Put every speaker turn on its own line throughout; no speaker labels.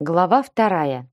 Глава вторая.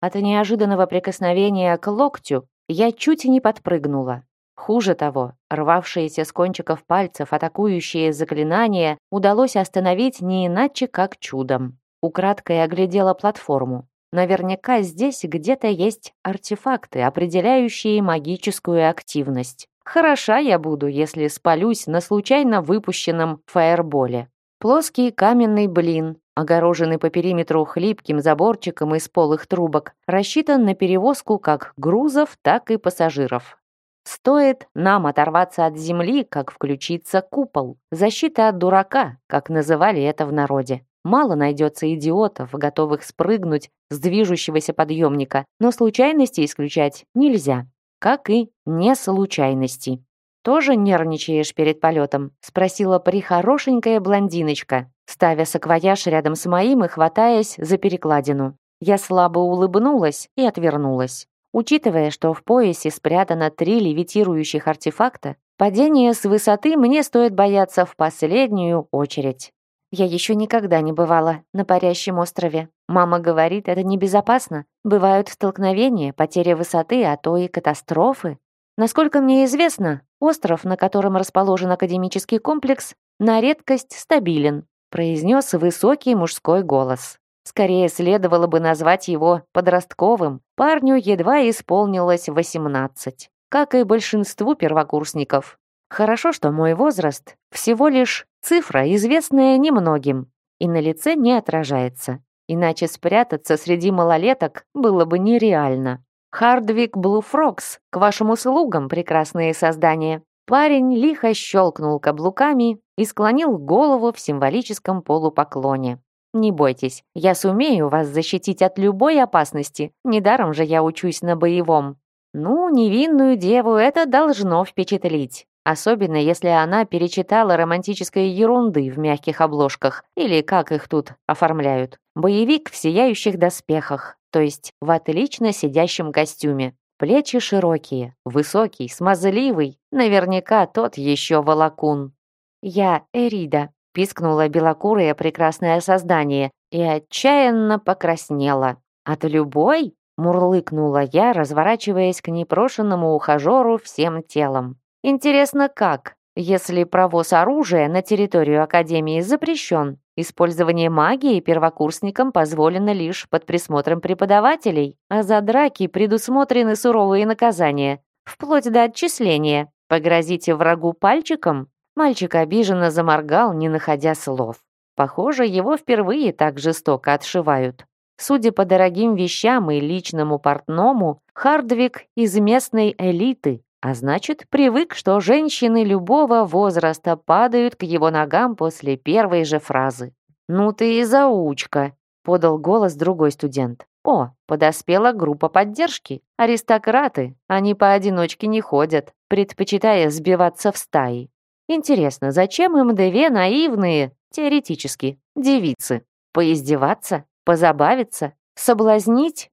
От неожиданного прикосновения к локтю я чуть не подпрыгнула. Хуже того, рвавшиеся с кончиков пальцев атакующие заклинания удалось остановить не иначе, как чудом. Украдкой оглядела платформу. Наверняка здесь где-то есть артефакты, определяющие магическую активность. Хороша я буду, если спалюсь на случайно выпущенном фаерболе. Плоский каменный блин, огороженный по периметру хлипким заборчиком из полых трубок, рассчитан на перевозку как грузов, так и пассажиров. Стоит нам оторваться от земли, как включится купол. Защита от дурака, как называли это в народе. Мало найдется идиотов, готовых спрыгнуть с движущегося подъемника, но случайности исключать нельзя, как и не случайности. «Тоже нервничаешь перед полетом?» — спросила прихорошенькая блондиночка, ставя саквояж рядом с моим и хватаясь за перекладину. Я слабо улыбнулась и отвернулась. Учитывая, что в поясе спрятано три левитирующих артефакта, падение с высоты мне стоит бояться в последнюю очередь. Я еще никогда не бывала на парящем острове. Мама говорит, это небезопасно. Бывают столкновения, потеря высоты, а то и катастрофы. Насколько мне известно, остров, на котором расположен академический комплекс, на редкость стабилен, произнес высокий мужской голос. Скорее следовало бы назвать его подростковым. Парню едва исполнилось 18, как и большинству первокурсников. Хорошо, что мой возраст всего лишь цифра, известная немногим, и на лице не отражается. Иначе спрятаться среди малолеток было бы нереально. Хардвик Блуфрокс, к вашим услугам, прекрасные создания. Парень лихо щелкнул каблуками и склонил голову в символическом полупоклоне. Не бойтесь, я сумею вас защитить от любой опасности. Недаром же я учусь на боевом. Ну, невинную деву это должно впечатлить. Особенно, если она перечитала романтической ерунды в мягких обложках, или как их тут оформляют. Боевик в сияющих доспехах, то есть в отлично сидящем костюме. Плечи широкие, высокий, смазливый, наверняка тот еще волокун. «Я Эрида», — пискнула белокурое прекрасное создание и отчаянно покраснела. «От любой?» — мурлыкнула я, разворачиваясь к непрошенному ухажеру всем телом. Интересно, как? Если провоз оружия на территорию Академии запрещен, использование магии первокурсникам позволено лишь под присмотром преподавателей, а за драки предусмотрены суровые наказания, вплоть до отчисления. Погрозите врагу пальчиком? Мальчик обиженно заморгал, не находя слов. Похоже, его впервые так жестоко отшивают. Судя по дорогим вещам и личному портному, Хардвик из местной элиты, а значит, привык, что женщины любого возраста падают к его ногам после первой же фразы. «Ну ты и заучка», — подал голос другой студент. «О, подоспела группа поддержки. Аристократы, они поодиночке не ходят, предпочитая сбиваться в стаи. Интересно, зачем им две наивные, теоретически, девицы? Поиздеваться? Позабавиться? Соблазнить?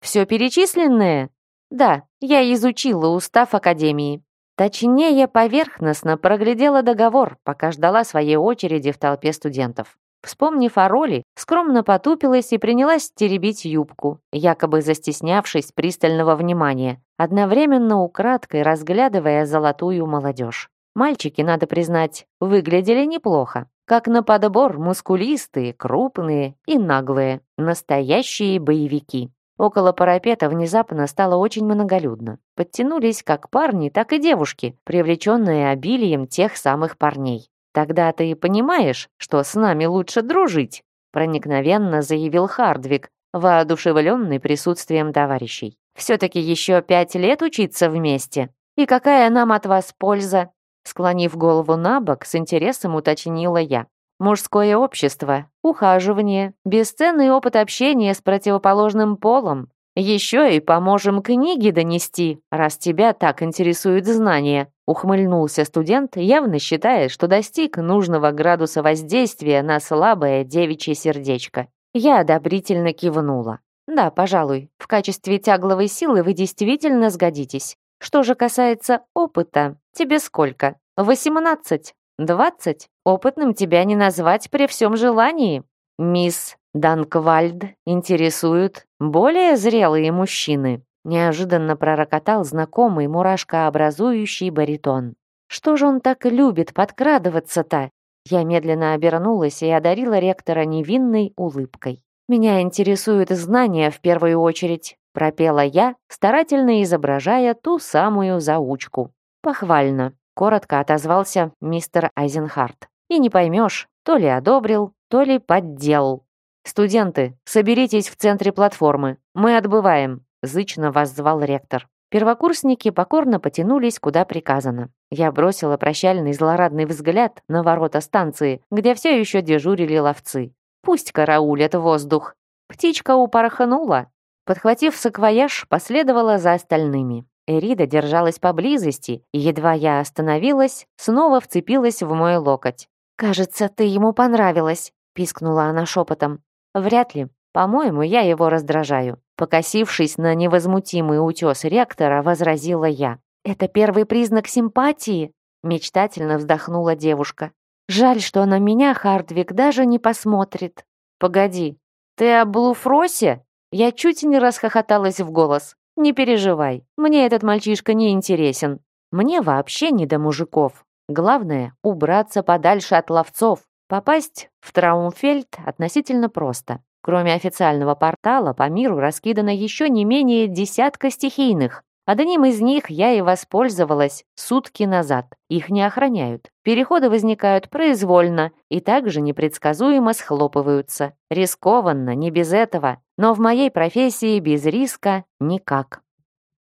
Все перечисленное? Да, я изучила устав Академии. Точнее, поверхностно проглядела договор, пока ждала своей очереди в толпе студентов. Вспомнив о роли, скромно потупилась и принялась теребить юбку, якобы застеснявшись пристального внимания, одновременно украдкой разглядывая золотую молодежь. Мальчики, надо признать, выглядели неплохо. Как на подбор мускулистые, крупные и наглые. Настоящие боевики. Около парапета внезапно стало очень многолюдно. Подтянулись как парни, так и девушки, привлеченные обилием тех самых парней. «Тогда ты понимаешь, что с нами лучше дружить», проникновенно заявил Хардвик, воодушевленный присутствием товарищей. «Все-таки еще пять лет учиться вместе. И какая нам от вас польза?» Склонив голову на бок, с интересом уточнила я. Мужское общество, ухаживание, бесценный опыт общения с противоположным полом. Еще и поможем книги донести, раз тебя так интересуют знания. Ухмыльнулся студент, явно считая, что достиг нужного градуса воздействия на слабое девичье сердечко. Я одобрительно кивнула. Да, пожалуй, в качестве тягловой силы вы действительно сгодитесь. Что же касается опыта, тебе сколько? Восемнадцать? Двадцать? Опытным тебя не назвать при всем желании. Мисс Данквальд интересуют более зрелые мужчины. Неожиданно пророкотал знакомый мурашкообразующий баритон. Что же он так любит подкрадываться-то? Я медленно обернулась и одарила ректора невинной улыбкой. «Меня интересуют знания в первую очередь», — пропела я, старательно изображая ту самую заучку. «Похвально», — коротко отозвался мистер Айзенхарт. «И не поймешь, то ли одобрил, то ли подделал. Студенты, соберитесь в центре платформы. Мы отбываем», — зычно воззвал ректор. Первокурсники покорно потянулись, куда приказано. Я бросила прощальный злорадный взгляд на ворота станции, где все еще дежурили ловцы. Пусть караулят воздух. Птичка упорхнула. Подхватив саквояж, последовала за остальными. Эрида держалась поблизости, и едва я остановилась, снова вцепилась в мой локоть. «Кажется, ты ему понравилась», — пискнула она шепотом. «Вряд ли. По-моему, я его раздражаю». Покосившись на невозмутимый утес ректора, возразила я. «Это первый признак симпатии?» Мечтательно вздохнула девушка. Жаль, что на меня Хардвик даже не посмотрит. Погоди, ты о Блуфросе? Я чуть не расхохоталась в голос. Не переживай, мне этот мальчишка не интересен. Мне вообще не до мужиков. Главное — убраться подальше от ловцов. Попасть в Траумфельд относительно просто. Кроме официального портала, по миру раскидано еще не менее десятка стихийных, Одним из них я и воспользовалась сутки назад. Их не охраняют. Переходы возникают произвольно и также непредсказуемо схлопываются. Рискованно, не без этого, но в моей профессии без риска никак.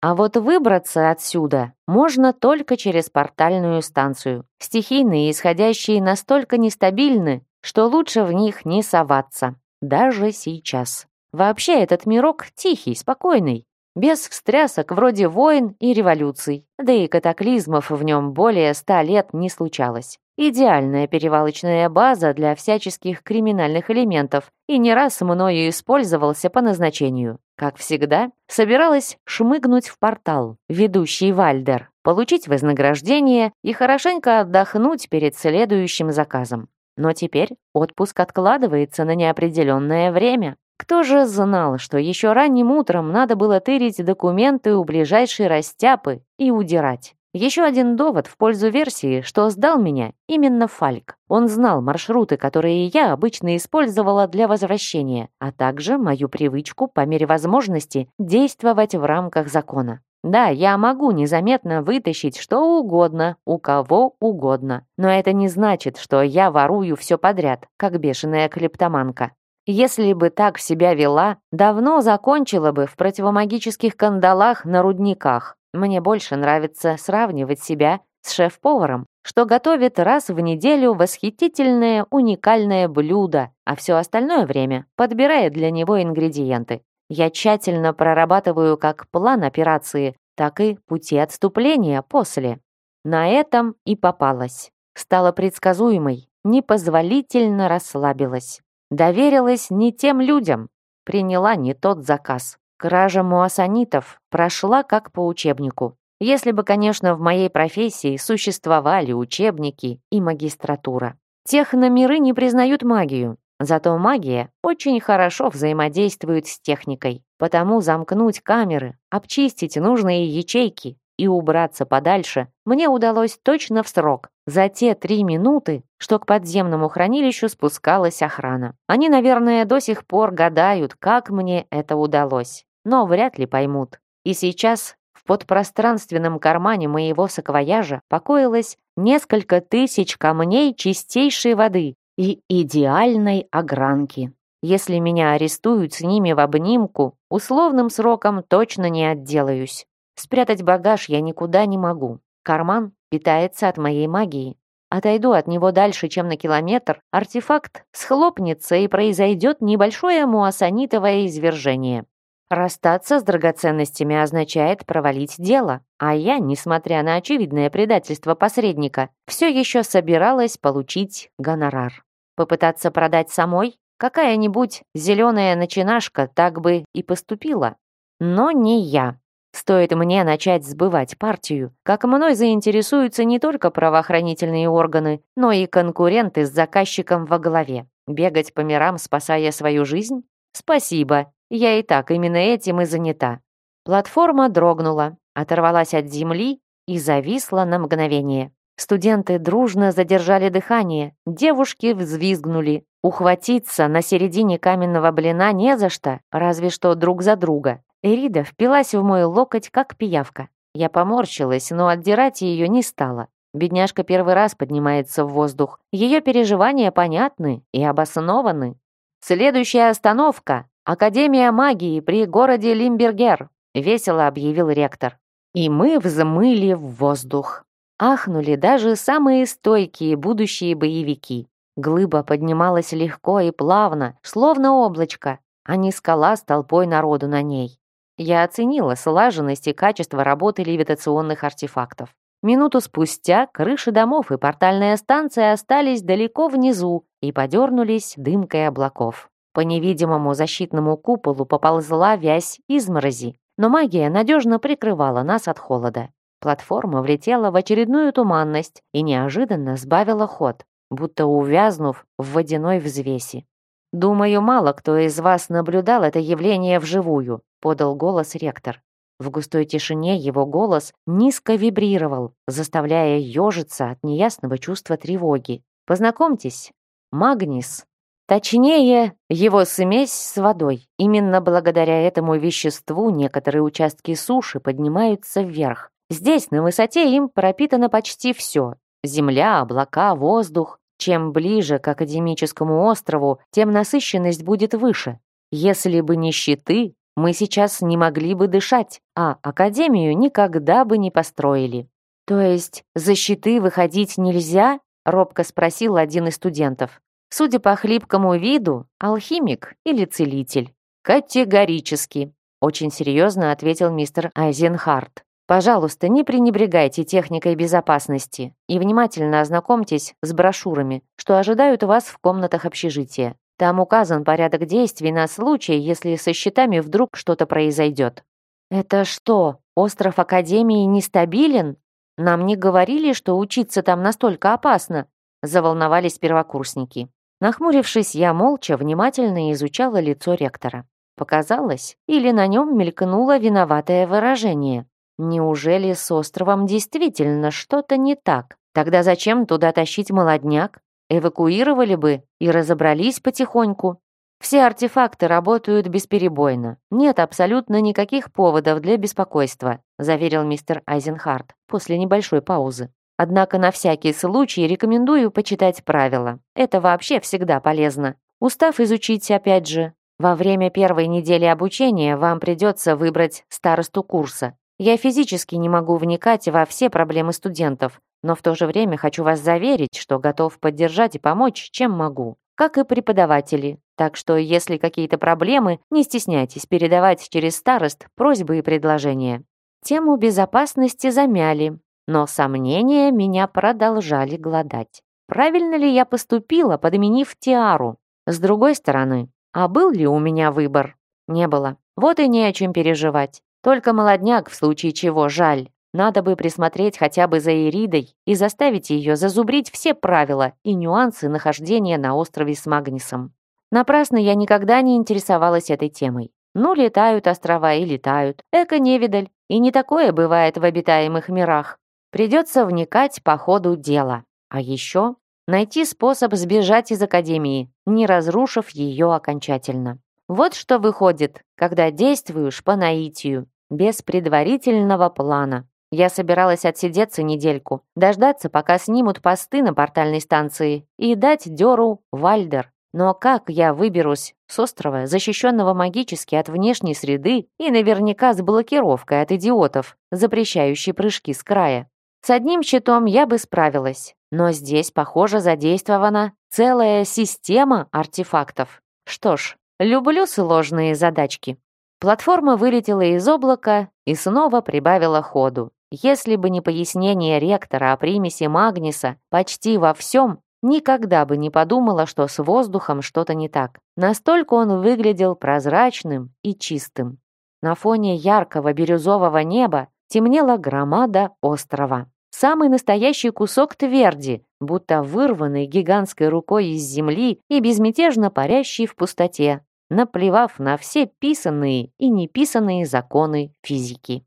А вот выбраться отсюда можно только через портальную станцию. Стихийные исходящие настолько нестабильны, что лучше в них не соваться. Даже сейчас. Вообще этот мирок тихий, спокойный без встрясок вроде войн и революций, да и катаклизмов в нем более ста лет не случалось. Идеальная перевалочная база для всяческих криминальных элементов и не раз мною использовался по назначению. Как всегда, собиралась шмыгнуть в портал, ведущий Вальдер, получить вознаграждение и хорошенько отдохнуть перед следующим заказом. Но теперь отпуск откладывается на неопределенное время. Кто же знал, что еще ранним утром надо было тырить документы у ближайшей растяпы и удирать? Еще один довод в пользу версии, что сдал меня именно Фальк. Он знал маршруты, которые я обычно использовала для возвращения, а также мою привычку по мере возможности действовать в рамках закона. Да, я могу незаметно вытащить что угодно, у кого угодно. Но это не значит, что я ворую все подряд, как бешеная клептоманка. Если бы так себя вела, давно закончила бы в противомагических кандалах на рудниках. Мне больше нравится сравнивать себя с шеф-поваром, что готовит раз в неделю восхитительное уникальное блюдо, а все остальное время подбирает для него ингредиенты. Я тщательно прорабатываю как план операции, так и пути отступления после. На этом и попалась. Стала предсказуемой, непозволительно расслабилась. Доверилась не тем людям, приняла не тот заказ. Кража муассанитов прошла как по учебнику. Если бы, конечно, в моей профессии существовали учебники и магистратура. Техномиры не признают магию, зато магия очень хорошо взаимодействует с техникой. Потому замкнуть камеры, обчистить нужные ячейки и убраться подальше мне удалось точно в срок, за те три минуты, что к подземному хранилищу спускалась охрана. Они, наверное, до сих пор гадают, как мне это удалось, но вряд ли поймут. И сейчас в подпространственном кармане моего саквояжа покоилось несколько тысяч камней чистейшей воды и идеальной огранки. Если меня арестуют с ними в обнимку, условным сроком точно не отделаюсь. Спрятать багаж я никуда не могу. Карман питается от моей магии. Отойду от него дальше, чем на километр, артефакт схлопнется и произойдет небольшое муассанитовое извержение. Расстаться с драгоценностями означает провалить дело, а я, несмотря на очевидное предательство посредника, все еще собиралась получить гонорар. Попытаться продать самой? Какая-нибудь зеленая начинашка так бы и поступила. Но не я. Стоит мне начать сбывать партию, как мной заинтересуются не только правоохранительные органы, но и конкуренты с заказчиком во главе. Бегать по мирам, спасая свою жизнь? Спасибо, я и так именно этим и занята. Платформа дрогнула, оторвалась от земли и зависла на мгновение. Студенты дружно задержали дыхание, девушки взвизгнули. Ухватиться на середине каменного блина не за что, разве что друг за друга. Эрида впилась в мой локоть, как пиявка. Я поморщилась, но отдирать ее не стала. Бедняжка первый раз поднимается в воздух. Ее переживания понятны и обоснованы. Следующая остановка — Академия магии при городе Лимбергер, весело объявил ректор. И мы взмыли в воздух. Ахнули даже самые стойкие будущие боевики. Глыба поднималась легко и плавно, словно облачко, а не скала с толпой народу на ней. Я оценила слаженность и качество работы левитационных артефактов. Минуту спустя крыши домов и портальная станция остались далеко внизу и подернулись дымкой облаков. По невидимому защитному куполу поползла вязь изморози, но магия надежно прикрывала нас от холода. Платформа влетела в очередную туманность и неожиданно сбавила ход, будто увязнув в водяной взвеси. «Думаю, мало кто из вас наблюдал это явление вживую», подал голос ректор. В густой тишине его голос низко вибрировал, заставляя ежиться от неясного чувства тревоги. «Познакомьтесь, Магнис». Точнее, его смесь с водой. Именно благодаря этому веществу некоторые участки суши поднимаются вверх. Здесь, на высоте, им пропитано почти все. Земля, облака, воздух. Чем ближе к академическому острову, тем насыщенность будет выше. Если бы не щиты, мы сейчас не могли бы дышать, а академию никогда бы не построили. То есть за щиты выходить нельзя? робко спросил один из студентов. Судя по хлипкому виду, алхимик или целитель. Категорически, очень серьезно ответил мистер Айзенхарт. Пожалуйста, не пренебрегайте техникой безопасности и внимательно ознакомьтесь с брошюрами, что ожидают вас в комнатах общежития. Там указан порядок действий на случай, если со счетами вдруг что-то произойдет. Это что, остров Академии нестабилен? Нам не говорили, что учиться там настолько опасно, заволновались первокурсники. Нахмурившись, я молча внимательно изучала лицо ректора. Показалось, или на нем мелькнуло виноватое выражение. Неужели с островом действительно что-то не так? Тогда зачем туда тащить молодняк? Эвакуировали бы и разобрались потихоньку. Все артефакты работают бесперебойно. Нет абсолютно никаких поводов для беспокойства, заверил мистер Айзенхарт после небольшой паузы. Однако на всякий случай рекомендую почитать правила. Это вообще всегда полезно. Устав изучить опять же. Во время первой недели обучения вам придется выбрать старосту курса. Я физически не могу вникать во все проблемы студентов, но в то же время хочу вас заверить, что готов поддержать и помочь, чем могу, как и преподаватели. Так что, если какие-то проблемы, не стесняйтесь передавать через старост просьбы и предложения. Тему безопасности замяли, но сомнения меня продолжали гладать. Правильно ли я поступила, подменив Тиару? С другой стороны, а был ли у меня выбор? Не было. Вот и не о чем переживать. Только молодняк, в случае чего, жаль. Надо бы присмотреть хотя бы за Иридой и заставить ее зазубрить все правила и нюансы нахождения на острове с Магнисом. Напрасно я никогда не интересовалась этой темой. Ну, летают острова и летают. Эко-невидаль. И не такое бывает в обитаемых мирах. Придется вникать по ходу дела. А еще найти способ сбежать из Академии, не разрушив ее окончательно. Вот что выходит, когда действуешь по наитию, без предварительного плана. Я собиралась отсидеться недельку, дождаться, пока снимут посты на портальной станции, и дать дёру Вальдер. Но как я выберусь с острова, защищенного магически от внешней среды и наверняка с блокировкой от идиотов, запрещающей прыжки с края? С одним щитом я бы справилась, но здесь, похоже, задействована целая система артефактов. Что ж, люблю сложные задачки. Платформа вылетела из облака и снова прибавила ходу. Если бы не пояснение ректора о примеси Магниса почти во всем, никогда бы не подумала, что с воздухом что-то не так. Настолько он выглядел прозрачным и чистым. На фоне яркого бирюзового неба темнела громада острова. Самый настоящий кусок тверди, будто вырванный гигантской рукой из земли и безмятежно парящий в пустоте, наплевав на все писанные и неписанные законы физики.